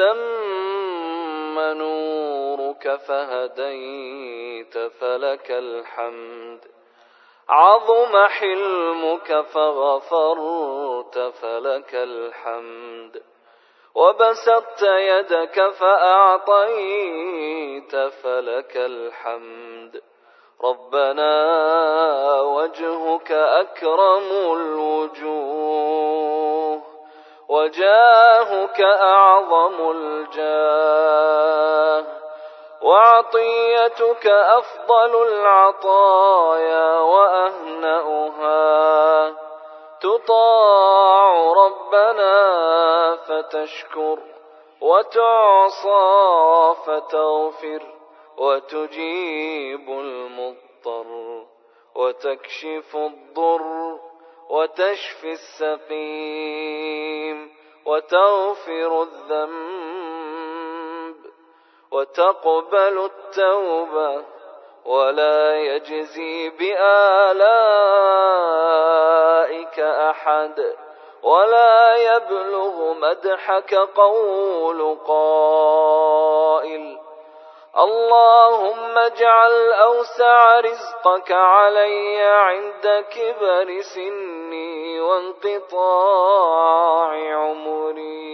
تم نورك فهديت فلك الحمد. عظم حلمك فغفرت فلك الحمد. وبسطت يدك فأعطيت فلك الحمد. ربنا وجهك أكرم الوجوه. وجاهك أعظم الجاه وعطيتك أفضل العطايا وأهنأها. تطاع ربنا فتشكر وتعصى فتغفر وتجيب المضطر وتكشف الضر وتشفي السقيم وتغفر الذنب وتقبل التوبة ولا يجزي بآلائك أحد ولا يبلغ مدحك قول قائل اللهم اجعل أوسع رزقك علي عند كبر سني وانقطاع عمري.